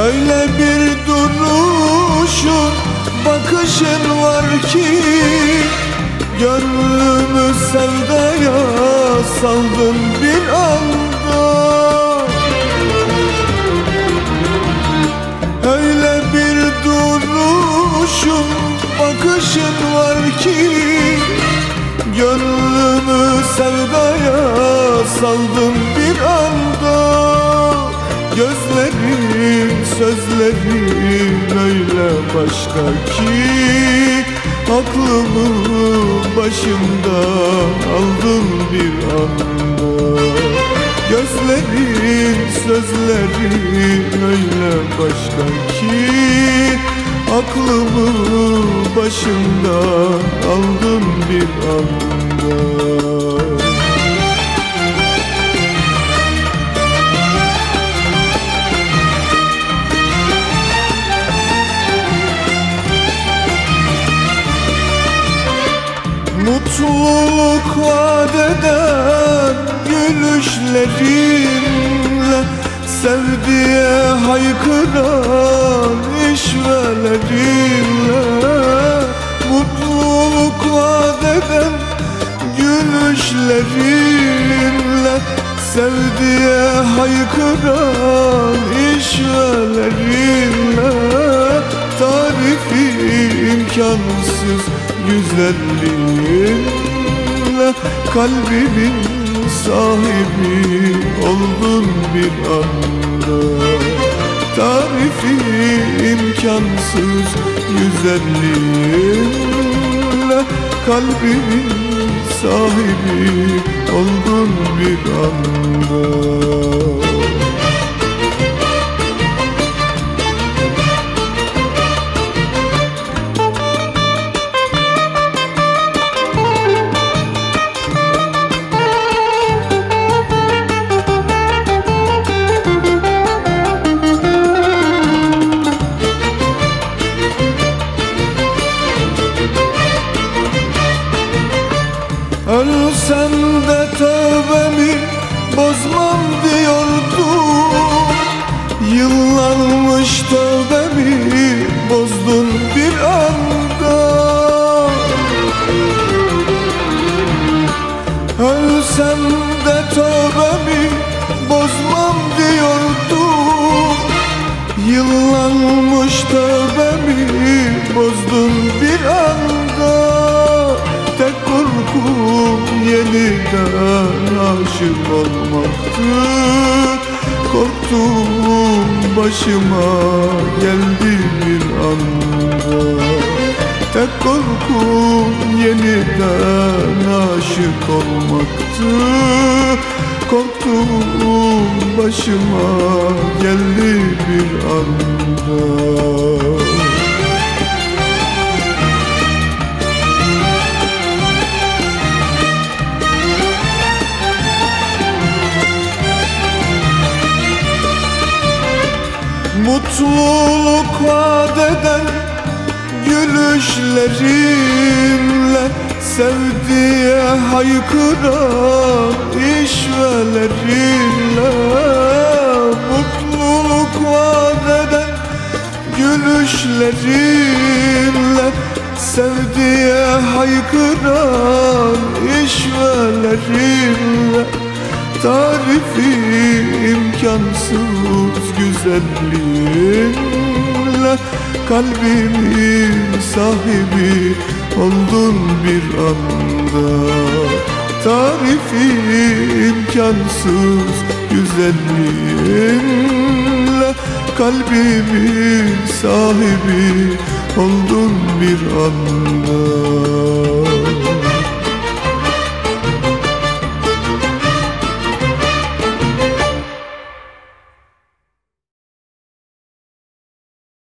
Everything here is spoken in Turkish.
Öyle bir duruşun bakışın var ki Gönlümü sevdaya saldın bir anda. Öyle bir duruşun bakışın var ki Gönlümü sevdaya saldın bir anda. Gözlerin, sözlerin öyle başka ki Aklımı başımdan aldın bir anda. Gözlerin, sözlerin öyle başka ki Aklımı başımdan aldın bir anda Mutluluk vadeden gülüşlerinle Sevdiye haykıran işvelerinle. Mutluluk vadeden gülüşlerinle Sevdiye haykıran işvelerinle. Tarifi imkansız güzelliğinle Kalbimin sahibi oldun bir anda. Tarifi imkansız güzelliğinle Kalbimin sahibi oldun bir anda Ölsem de tövbemi bozmam diyordum Yıllanmış tövbemi bozdun bir anda? Ölsem de tövbemi bozmam diyordum Yıllanmış tövbemi bozdun bir anda yeniden aşık olmaktı. Korktuğum başıma geldi bir anda. Tek korkum yeniden aşık olmaktı. Korktuğum başıma geldi bir anda Mutluluk vadeden gülüşlerinle Sevdiye haykıran işvelerinle Mutluluk vadeden gülüşlerinle Sevdiye haykıran işvelerinle Tarifi imkansız güzelliğinle Kalbimin sahibi oldun bir anda. Tarifi imkansız güzelliğinle Kalbimin sahibi oldun bir anda